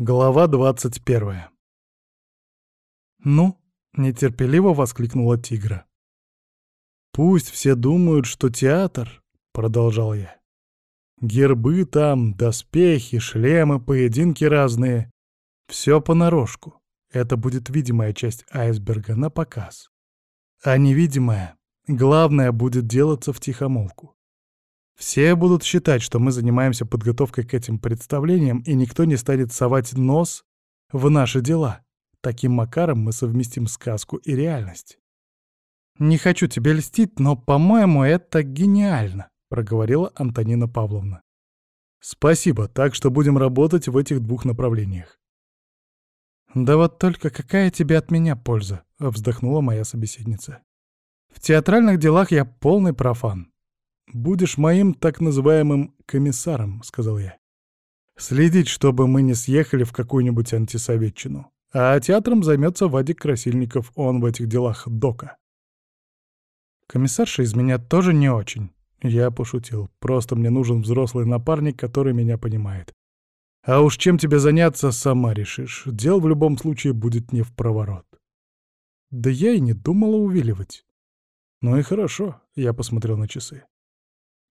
Глава двадцать первая. «Ну?» — нетерпеливо воскликнула тигра. «Пусть все думают, что театр», — продолжал я. «Гербы там, доспехи, шлемы, поединки разные. Все понарошку. Это будет видимая часть айсберга на показ. А невидимая, главное, будет делаться в тихомолку. Все будут считать, что мы занимаемся подготовкой к этим представлениям, и никто не станет совать нос в наши дела. Таким макаром мы совместим сказку и реальность. «Не хочу тебе льстить, но, по-моему, это гениально», — проговорила Антонина Павловна. «Спасибо, так что будем работать в этих двух направлениях». «Да вот только какая тебе от меня польза?» — вздохнула моя собеседница. «В театральных делах я полный профан. «Будешь моим так называемым комиссаром», — сказал я. «Следить, чтобы мы не съехали в какую-нибудь антисоветчину. А театром займется Вадик Красильников, он в этих делах дока». Комиссарша из меня тоже не очень. Я пошутил. Просто мне нужен взрослый напарник, который меня понимает. А уж чем тебе заняться, сама решишь. Дел в любом случае будет не в проворот. Да я и не думала увиливать. Ну и хорошо, я посмотрел на часы.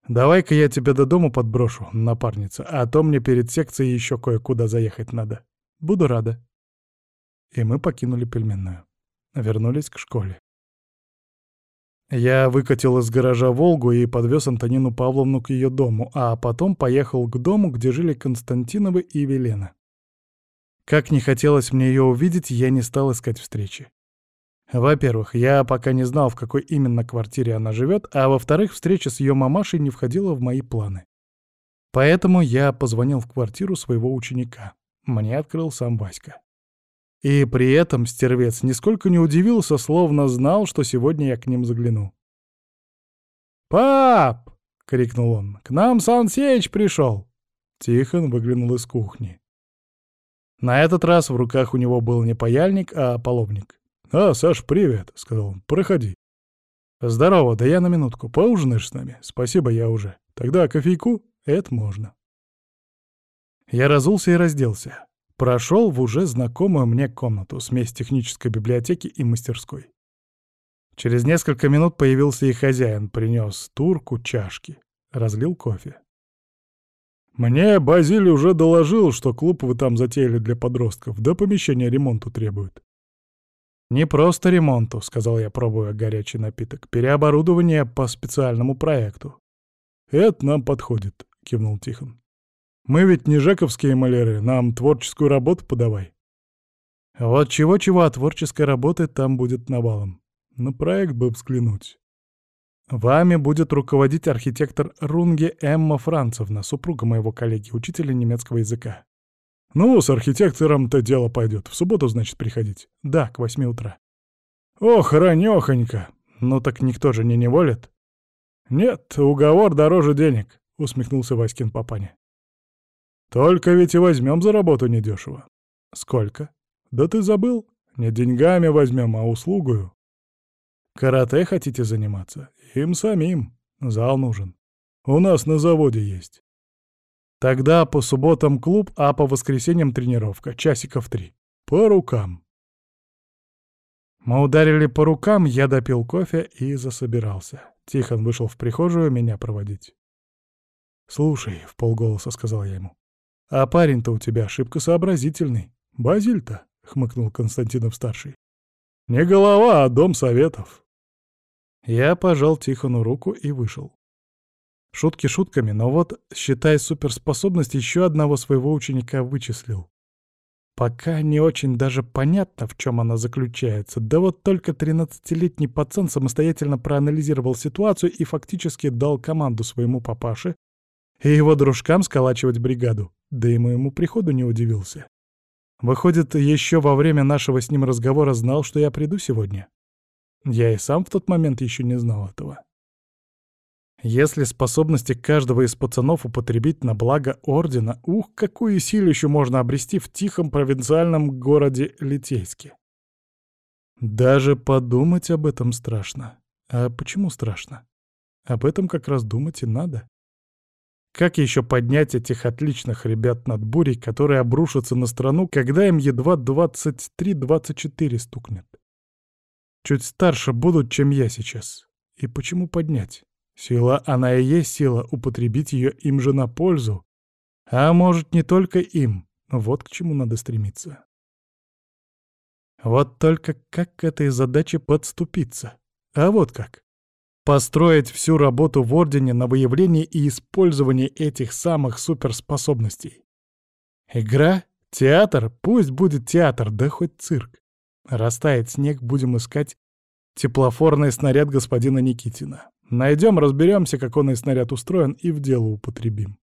«Давай-ка я тебя до дома подброшу, напарница, а то мне перед секцией еще кое-куда заехать надо. Буду рада». И мы покинули пельменную. Вернулись к школе. Я выкатил из гаража «Волгу» и подвез Антонину Павловну к ее дому, а потом поехал к дому, где жили Константиновы и Велена. Как не хотелось мне ее увидеть, я не стал искать встречи. Во-первых, я пока не знал, в какой именно квартире она живет, а во-вторых, встреча с ее мамашей не входила в мои планы. Поэтому я позвонил в квартиру своего ученика. Мне открыл сам Васька. И при этом стервец нисколько не удивился, словно знал, что сегодня я к ним загляну. «Пап!» — крикнул он. «К нам Сан Сеич пришел!» Тихон выглянул из кухни. На этот раз в руках у него был не паяльник, а половник. «А, Саш, привет», — сказал он. «Проходи». «Здорово, да я на минутку. Поужинаешь с нами?» «Спасибо, я уже. Тогда кофейку?» «Это можно». Я разулся и разделся. Прошел в уже знакомую мне комнату, смесь технической библиотеки и мастерской. Через несколько минут появился и хозяин, принес турку, чашки, разлил кофе. «Мне Базиль уже доложил, что клуб вы там затеяли для подростков, да помещение ремонту требует. «Не просто ремонту», — сказал я, пробуя горячий напиток. «Переоборудование по специальному проекту». «Это нам подходит», — кивнул Тихон. «Мы ведь не жековские маляры, нам творческую работу подавай». Вот чего-чего, а творческой работы там будет навалом. На проект бы взглянуть. Вами будет руководить архитектор Рунге Эмма Францевна, супруга моего коллеги, учителя немецкого языка. «Ну, с архитектором-то дело пойдет. В субботу, значит, приходить?» «Да, к восьми утра». «Ох, ранёхонько! Ну так никто же не неволит?» «Нет, уговор дороже денег», — усмехнулся Васькин папаня. «Только ведь и возьмем за работу недешево». «Сколько?» «Да ты забыл? Не деньгами возьмем, а услугою». «Карате хотите заниматься? Им самим. Зал нужен. У нас на заводе есть». Тогда по субботам клуб, а по воскресеньям тренировка, часиков три. По рукам. Мы ударили по рукам, я допил кофе и засобирался. Тихон вышел в прихожую меня проводить. «Слушай», — в полголоса сказал я ему, — «а парень-то у тебя ошибка сообразительный. Базиль-то», — хмыкнул Константинов-старший. «Не голова, а дом советов». Я пожал Тихону руку и вышел. Шутки шутками, но вот, считай суперспособность, еще одного своего ученика вычислил. Пока не очень даже понятно, в чем она заключается, да вот только 13-летний пацан самостоятельно проанализировал ситуацию и фактически дал команду своему папаше и его дружкам сколачивать бригаду, да и моему приходу не удивился. Выходит, еще во время нашего с ним разговора знал, что я приду сегодня. Я и сам в тот момент еще не знал этого. Если способности каждого из пацанов употребить на благо Ордена, ух, какую силищу можно обрести в тихом провинциальном городе Литейске. Даже подумать об этом страшно. А почему страшно? Об этом как раз думать и надо. Как еще поднять этих отличных ребят над бурей, которые обрушатся на страну, когда им едва 23-24 стукнет? Чуть старше будут, чем я сейчас. И почему поднять? Сила, она и есть сила, употребить ее им же на пользу. А может, не только им. Вот к чему надо стремиться. Вот только как к этой задаче подступиться? А вот как. Построить всю работу в Ордене на выявление и использование этих самых суперспособностей. Игра? Театр? Пусть будет театр, да хоть цирк. Растает снег, будем искать теплофорный снаряд господина Никитина. Найдем, разберемся, как он и снаряд устроен, и в дело употребим.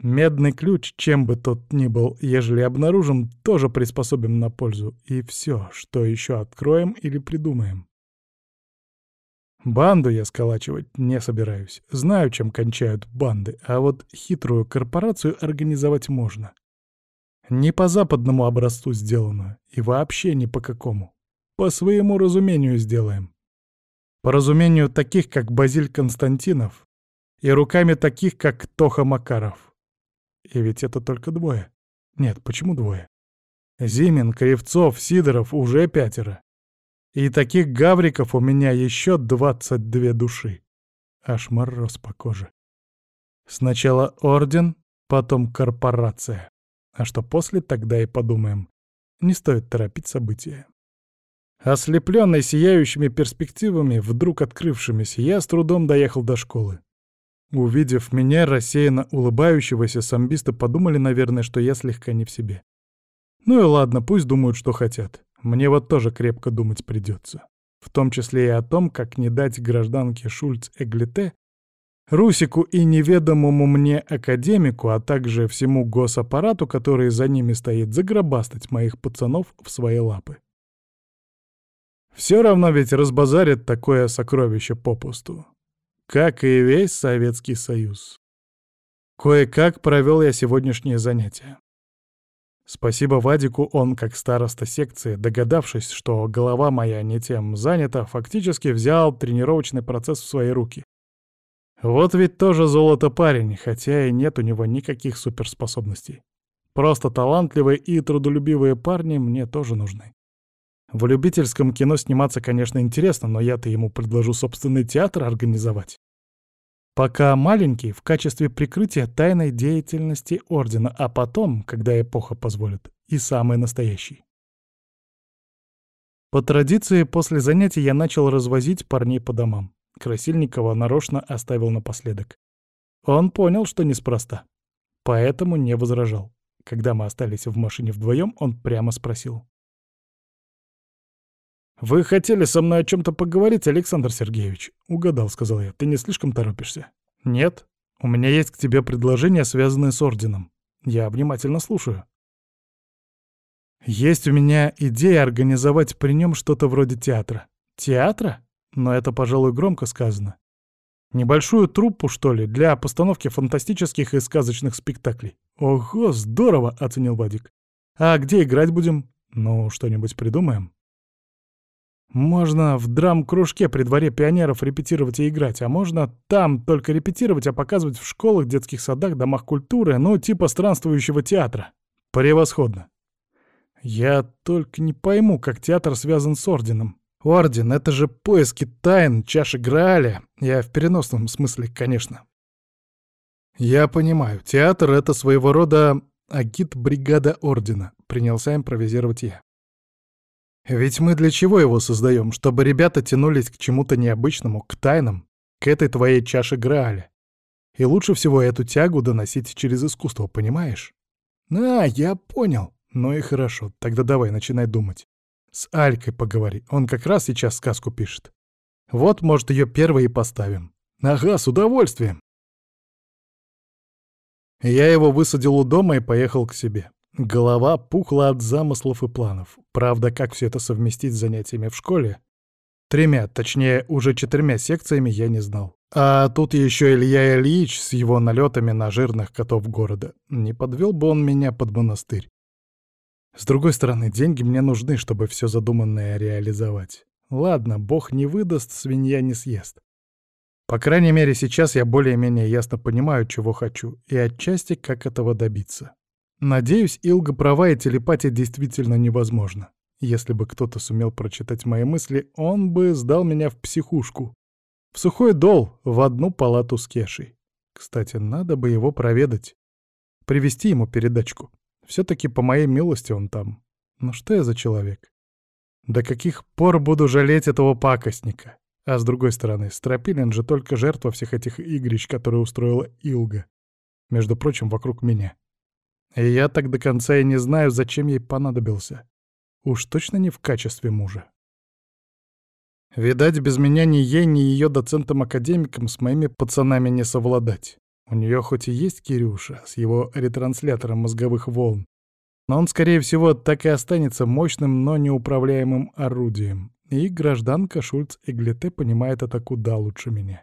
Медный ключ, чем бы тот ни был, ежели обнаружим, тоже приспособим на пользу. И все, что еще откроем или придумаем. Банду я сколачивать не собираюсь. Знаю, чем кончают банды, а вот хитрую корпорацию организовать можно. Не по западному образцу сделанную, и вообще ни по какому. По своему разумению сделаем. По разумению таких, как Базиль Константинов, и руками таких, как Тоха Макаров. И ведь это только двое. Нет, почему двое? Зимин, Кривцов, Сидоров уже пятеро. И таких гавриков у меня еще двадцать две души. Аж мороз по коже. Сначала орден, потом корпорация. А что после, тогда и подумаем. Не стоит торопить события. Ослепленный сияющими перспективами, вдруг открывшимися, я с трудом доехал до школы. Увидев меня, рассеянно улыбающегося, самбисты подумали, наверное, что я слегка не в себе. Ну и ладно, пусть думают, что хотят. Мне вот тоже крепко думать придется. В том числе и о том, как не дать гражданке Шульц-Эглите, Русику и неведомому мне академику, а также всему госаппарату, который за ними стоит, загробастать моих пацанов в свои лапы. Все равно ведь разбазарят такое сокровище попусту как и весь Советский Союз. Кое-как провел я сегодняшнее занятие. Спасибо Вадику, он, как староста секции, догадавшись, что голова моя не тем занята, фактически взял тренировочный процесс в свои руки. Вот ведь тоже золото парень, хотя и нет у него никаких суперспособностей. Просто талантливые и трудолюбивые парни мне тоже нужны. В любительском кино сниматься, конечно, интересно, но я-то ему предложу собственный театр организовать. Пока маленький, в качестве прикрытия тайной деятельности Ордена, а потом, когда эпоха позволит, и самый настоящий. По традиции, после занятий я начал развозить парней по домам. Красильникова нарочно оставил напоследок. Он понял, что неспроста. Поэтому не возражал. Когда мы остались в машине вдвоем, он прямо спросил. «Вы хотели со мной о чем-то поговорить, Александр Сергеевич?» «Угадал», — сказал я. «Ты не слишком торопишься?» «Нет. У меня есть к тебе предложение, связанное с Орденом. Я внимательно слушаю». «Есть у меня идея организовать при нем что-то вроде театра». «Театра? Но это, пожалуй, громко сказано. Небольшую труппу, что ли, для постановки фантастических и сказочных спектаклей». «Ого, здорово!» — оценил Вадик. «А где играть будем? Ну, что-нибудь придумаем?» Можно в драм-кружке при дворе пионеров репетировать и играть, а можно там только репетировать, а показывать в школах, детских садах, домах культуры, ну, типа странствующего театра. Превосходно. Я только не пойму, как театр связан с орденом. Орден — это же поиски тайн, чаши Грааля. Я в переносном смысле, конечно. Я понимаю, театр — это своего рода агит-бригада ордена, принялся импровизировать я. Ведь мы для чего его создаем? Чтобы ребята тянулись к чему-то необычному, к тайнам, к этой твоей чаше Грааля. И лучше всего эту тягу доносить через искусство, понимаешь? А, я понял. Ну и хорошо, тогда давай, начинай думать. С Алькой поговори, он как раз сейчас сказку пишет. Вот, может, ее первой и поставим. Ага, с удовольствием. Я его высадил у дома и поехал к себе. Голова пухла от замыслов и планов. Правда, как все это совместить с занятиями в школе? Тремя, точнее, уже четырьмя секциями я не знал. А тут еще Илья Ильич с его налетами на жирных котов города. Не подвел бы он меня под монастырь. С другой стороны, деньги мне нужны, чтобы все задуманное реализовать. Ладно, бог не выдаст, свинья не съест. По крайней мере, сейчас я более-менее ясно понимаю, чего хочу, и отчасти, как этого добиться. Надеюсь, Илга права, и телепатия действительно невозможна. Если бы кто-то сумел прочитать мои мысли, он бы сдал меня в психушку. В сухой дол, в одну палату с Кешей. Кстати, надо бы его проведать. Привести ему передачку. Все-таки по моей милости он там. Ну что я за человек? До каких пор буду жалеть этого пакостника? А с другой стороны, Стропилин же только жертва всех этих игрищ, которые устроила Илга. Между прочим, вокруг меня. И я так до конца и не знаю, зачем ей понадобился. Уж точно не в качестве мужа. Видать, без меня ни ей, ни ее доцентом-академиком с моими пацанами не совладать. У нее хоть и есть Кирюша с его ретранслятором мозговых волн, но он, скорее всего, так и останется мощным, но неуправляемым орудием. И гражданка Шульц-Эглите понимает это куда лучше меня.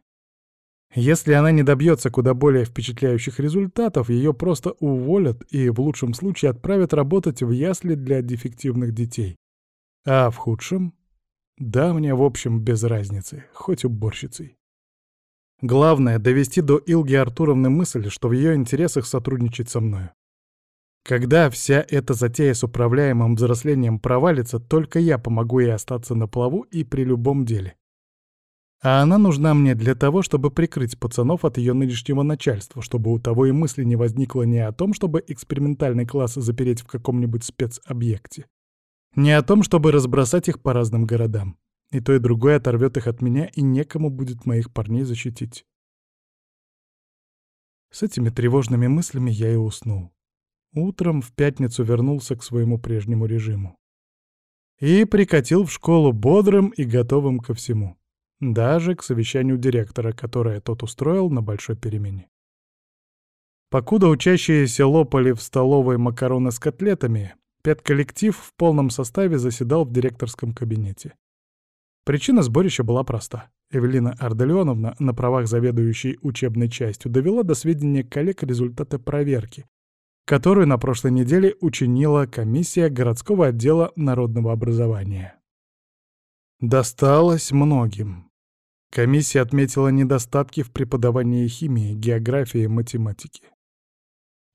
Если она не добьется куда более впечатляющих результатов, ее просто уволят и в лучшем случае отправят работать в ясли для дефективных детей. А в худшем? Да, мне в общем без разницы, хоть уборщицей. Главное — довести до Илги Артуровны мысль, что в ее интересах сотрудничать со мною. Когда вся эта затея с управляемым взрослением провалится, только я помогу ей остаться на плаву и при любом деле. А она нужна мне для того, чтобы прикрыть пацанов от ее нынешнего начальства, чтобы у того и мысли не возникло ни о том, чтобы экспериментальный класс запереть в каком-нибудь спецобъекте, ни о том, чтобы разбросать их по разным городам. И то и другое оторвет их от меня, и некому будет моих парней защитить. С этими тревожными мыслями я и уснул. Утром в пятницу вернулся к своему прежнему режиму. И прикатил в школу бодрым и готовым ко всему. Даже к совещанию директора, которое тот устроил на большой перемене. Покуда учащиеся лопали в столовой макароны с котлетами, педколлектив в полном составе заседал в директорском кабинете. Причина сборища была проста. Эвелина Арделеоновна на правах заведующей учебной частью довела до сведения коллег результаты проверки, которую на прошлой неделе учинила комиссия городского отдела народного образования. Досталось многим. Комиссия отметила недостатки в преподавании химии, географии математики.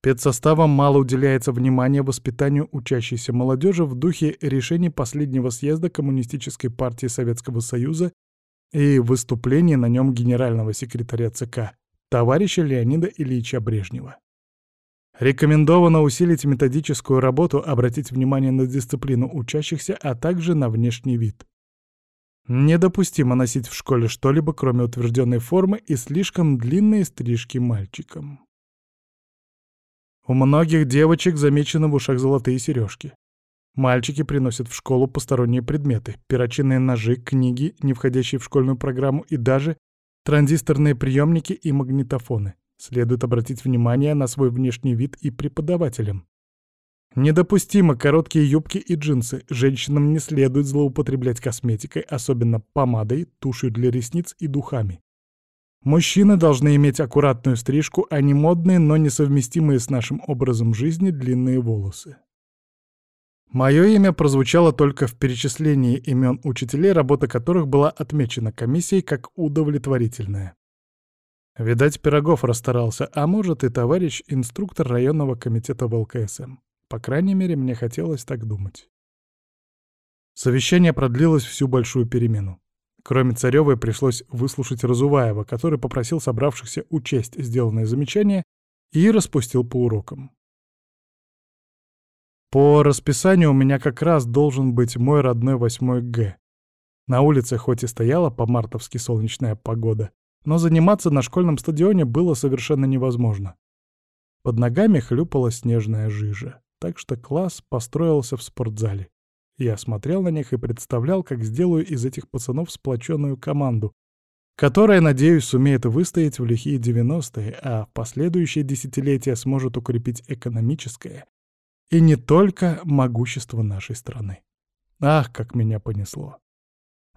Педсоставом мало уделяется внимания воспитанию учащейся молодежи в духе решений последнего съезда Коммунистической партии Советского Союза и выступлений на нем генерального секретаря ЦК товарища Леонида Ильича Брежнева. Рекомендовано усилить методическую работу, обратить внимание на дисциплину учащихся, а также на внешний вид. Недопустимо носить в школе что-либо, кроме утвержденной формы и слишком длинные стрижки мальчикам. У многих девочек замечены в ушах золотые сережки. Мальчики приносят в школу посторонние предметы, перочинные ножи, книги, не входящие в школьную программу, и даже транзисторные приемники и магнитофоны. Следует обратить внимание на свой внешний вид и преподавателям. Недопустимо короткие юбки и джинсы. Женщинам не следует злоупотреблять косметикой, особенно помадой, тушью для ресниц и духами. Мужчины должны иметь аккуратную стрижку, а не модные, но несовместимые с нашим образом жизни длинные волосы. Мое имя прозвучало только в перечислении имен учителей, работа которых была отмечена комиссией как удовлетворительная. Видать, Пирогов расстарался, а может и товарищ инструктор районного комитета в ЛКСМ. По крайней мере, мне хотелось так думать. Совещание продлилось всю большую перемену. Кроме Царёвой пришлось выслушать Разуваева, который попросил собравшихся учесть сделанное замечание и распустил по урокам. По расписанию у меня как раз должен быть мой родной 8 Г. На улице хоть и стояла по-мартовски солнечная погода, но заниматься на школьном стадионе было совершенно невозможно. Под ногами хлюпала снежная жижа, так что класс построился в спортзале. Я смотрел на них и представлял, как сделаю из этих пацанов сплоченную команду, которая, надеюсь, сумеет выстоять в лихие 90-е, а в последующие десятилетия сможет укрепить экономическое и не только могущество нашей страны. Ах, как меня понесло.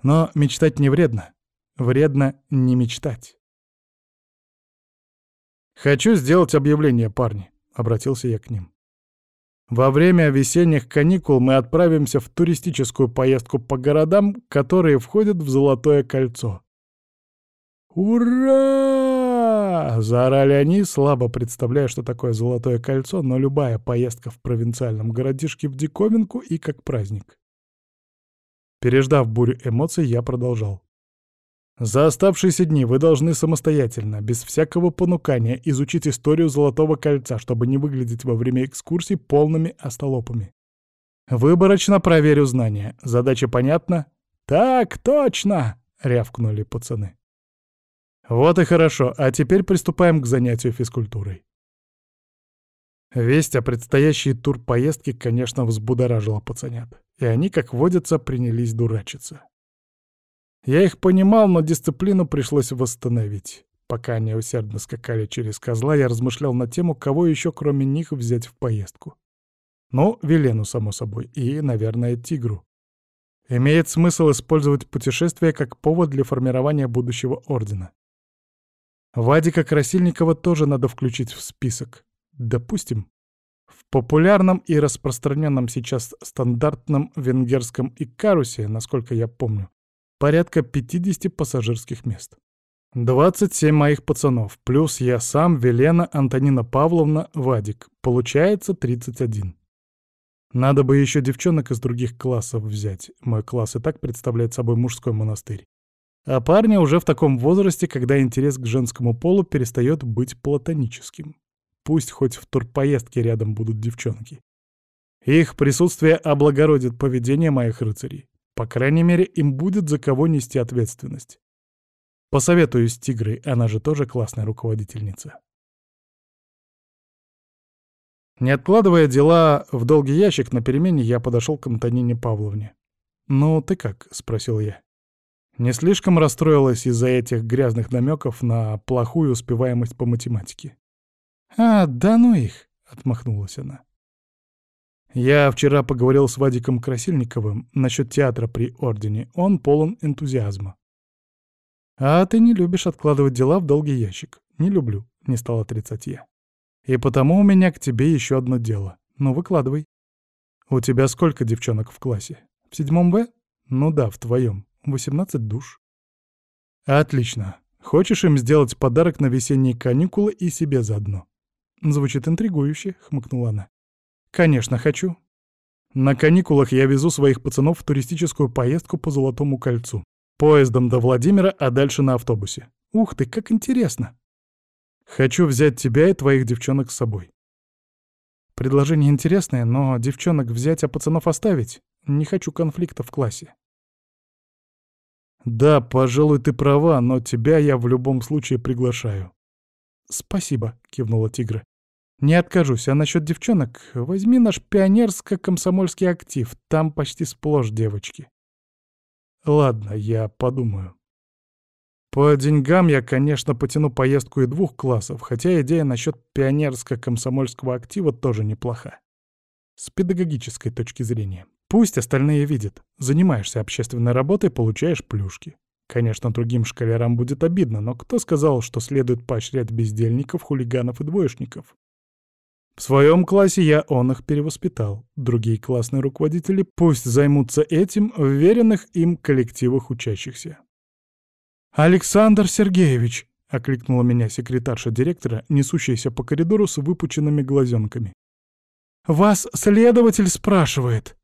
Но мечтать не вредно. Вредно не мечтать. «Хочу сделать объявление, парни», — обратился я к ним. «Во время весенних каникул мы отправимся в туристическую поездку по городам, которые входят в Золотое кольцо. «Ура!» — заорали они, слабо представляя, что такое золотое кольцо, но любая поездка в провинциальном городишке в диковинку и как праздник. Переждав бурю эмоций, я продолжал. За оставшиеся дни вы должны самостоятельно, без всякого понукания, изучить историю Золотого Кольца, чтобы не выглядеть во время экскурсий полными остолопами. Выборочно проверю знания. Задача понятна? «Так точно!» — рявкнули пацаны. Вот и хорошо, а теперь приступаем к занятию физкультурой. Весть о предстоящей турпоездке, конечно, взбудоражила пацанят, и они, как водится, принялись дурачиться. Я их понимал, но дисциплину пришлось восстановить. Пока они усердно скакали через козла, я размышлял на тему, кого еще кроме них взять в поездку. Ну, Велену, само собой, и, наверное, Тигру. Имеет смысл использовать путешествие как повод для формирования будущего ордена. Вадика Красильникова тоже надо включить в список. Допустим, в популярном и распространенном сейчас стандартном венгерском Икарусе, насколько я помню, порядка 50 пассажирских мест. 27 моих пацанов, плюс я сам, Велена, Антонина Павловна, Вадик. Получается 31. Надо бы еще девчонок из других классов взять. Мой класс и так представляет собой мужской монастырь. А парни уже в таком возрасте, когда интерес к женскому полу перестает быть платоническим. Пусть хоть в турпоездке рядом будут девчонки. Их присутствие облагородит поведение моих рыцарей. По крайней мере, им будет за кого нести ответственность. Посоветую с Тигрой, она же тоже классная руководительница. Не откладывая дела в долгий ящик, на перемене я подошел к Антонине Павловне. «Ну, ты как?» — спросил я. Не слишком расстроилась из-за этих грязных намеков на плохую успеваемость по математике. «А, да ну их!» — отмахнулась она. «Я вчера поговорил с Вадиком Красильниковым насчет театра при Ордене. Он полон энтузиазма». «А ты не любишь откладывать дела в долгий ящик». «Не люблю», — не стал отрицать я. И потому у меня к тебе еще одно дело. Ну, выкладывай. У тебя сколько девчонок в классе? В седьмом Б? Ну да, в твоем. Восемнадцать душ. Отлично. Хочешь им сделать подарок на весенние каникулы и себе заодно? Звучит интригующе, хмыкнула она. Конечно, хочу. На каникулах я везу своих пацанов в туристическую поездку по Золотому кольцу. Поездом до Владимира, а дальше на автобусе. Ух ты, как интересно. Хочу взять тебя и твоих девчонок с собой. Предложение интересное, но девчонок взять, а пацанов оставить? Не хочу конфликта в классе. Да, пожалуй, ты права, но тебя я в любом случае приглашаю. Спасибо, кивнула Тигра. Не откажусь, а насчет девчонок возьми наш пионерско-комсомольский актив, там почти сплошь девочки. Ладно, я подумаю. По деньгам я, конечно, потяну поездку и двух классов, хотя идея насчет пионерско-комсомольского актива тоже неплоха. С педагогической точки зрения. Пусть остальные видят. Занимаешься общественной работой, получаешь плюшки. Конечно, другим школярам будет обидно, но кто сказал, что следует поощрять бездельников, хулиганов и двоечников? В своем классе я он их перевоспитал. Другие классные руководители пусть займутся этим в веренных им коллективах учащихся. «Александр Сергеевич!» — окликнула меня секретарша директора, несущаяся по коридору с выпученными глазенками. «Вас следователь спрашивает!»